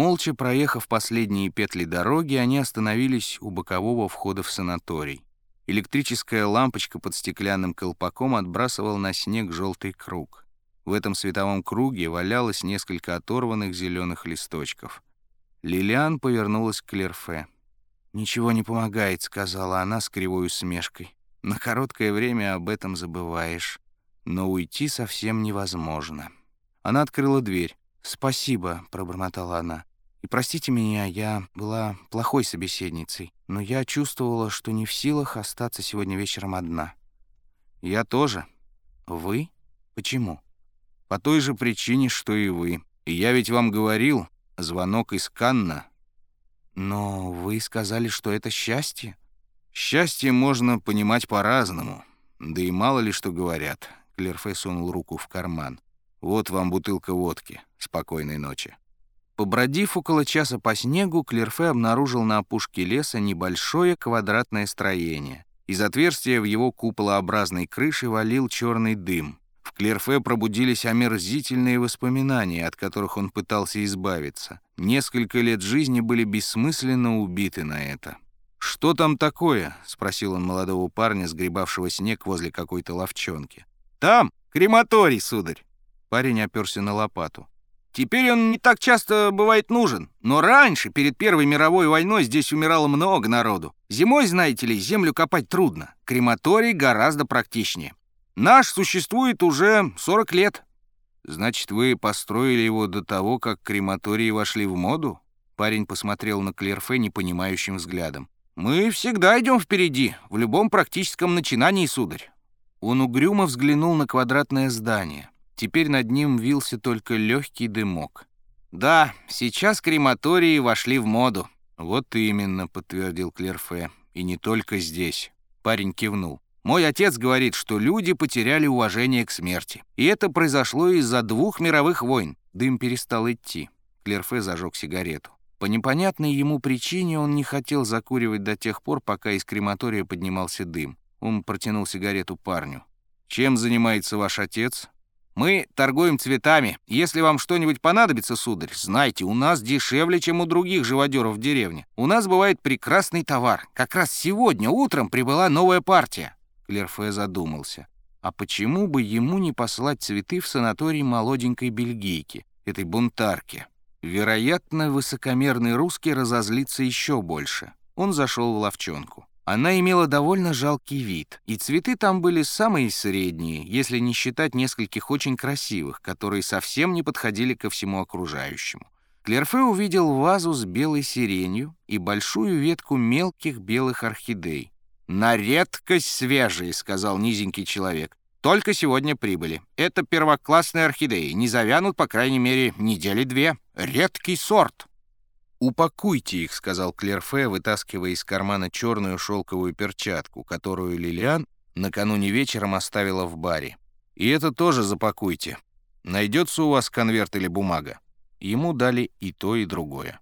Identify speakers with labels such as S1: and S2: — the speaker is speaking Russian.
S1: Молча проехав последние петли дороги, они остановились у бокового входа в санаторий. Электрическая лампочка под стеклянным колпаком отбрасывала на снег желтый круг. В этом световом круге валялось несколько оторванных зеленых листочков. Лилиан повернулась к Лерфе. «Ничего не помогает», — сказала она с кривой усмешкой. «На короткое время об этом забываешь, но уйти совсем невозможно». Она открыла дверь. «Спасибо», — пробормотала она. «И простите меня, я была плохой собеседницей, но я чувствовала, что не в силах остаться сегодня вечером одна». «Я тоже». «Вы? Почему?» «По той же причине, что и вы. И я ведь вам говорил, звонок из Канна». «Но вы сказали, что это счастье?» «Счастье можно понимать по-разному. Да и мало ли что говорят». Клерфе сунул руку в карман. «Вот вам бутылка водки. Спокойной ночи». Побродив около часа по снегу, Клерфе обнаружил на опушке леса небольшое квадратное строение. Из отверстия в его куполообразной крыше валил черный дым. В Клерфе пробудились омерзительные воспоминания, от которых он пытался избавиться. Несколько лет жизни были бессмысленно убиты на это. «Что там такое?» — спросил он молодого парня, сгребавшего снег возле какой-то ловчонки. «Там крематорий, сударь!» Парень оперся на лопату. Теперь он не так часто бывает нужен. Но раньше, перед Первой мировой войной, здесь умирало много народу. Зимой, знаете ли, землю копать трудно. Крематорий гораздо практичнее. Наш существует уже 40 лет. Значит, вы построили его до того, как крематории вошли в моду? Парень посмотрел на Клерфе непонимающим взглядом. Мы всегда идем впереди, в любом практическом начинании, сударь. Он угрюмо взглянул на квадратное здание. Теперь над ним вился только легкий дымок. «Да, сейчас крематории вошли в моду». «Вот именно», — подтвердил Клерфе. «И не только здесь». Парень кивнул. «Мой отец говорит, что люди потеряли уважение к смерти. И это произошло из-за двух мировых войн». Дым перестал идти. Клерфе зажег сигарету. По непонятной ему причине он не хотел закуривать до тех пор, пока из крематория поднимался дым. Он протянул сигарету парню. «Чем занимается ваш отец?» Мы торгуем цветами. Если вам что-нибудь понадобится, сударь, знайте, у нас дешевле, чем у других живодеров в деревне. У нас бывает прекрасный товар. Как раз сегодня утром прибыла новая партия». Клерфе задумался. А почему бы ему не послать цветы в санаторий молоденькой бельгийки, этой бунтарки? Вероятно, высокомерный русский разозлится еще больше. Он зашел в ловчонку. Она имела довольно жалкий вид, и цветы там были самые средние, если не считать нескольких очень красивых, которые совсем не подходили ко всему окружающему. Клерфе увидел вазу с белой сиренью и большую ветку мелких белых орхидей. «На редкость свежие», — сказал низенький человек. «Только сегодня прибыли. Это первоклассные орхидеи. Не завянут, по крайней мере, недели две. Редкий сорт». «Упакуйте их», — сказал Клерфе, вытаскивая из кармана черную шелковую перчатку, которую Лилиан накануне вечером оставила в баре. «И это тоже запакуйте. Найдется у вас конверт или бумага?» Ему дали и то, и другое.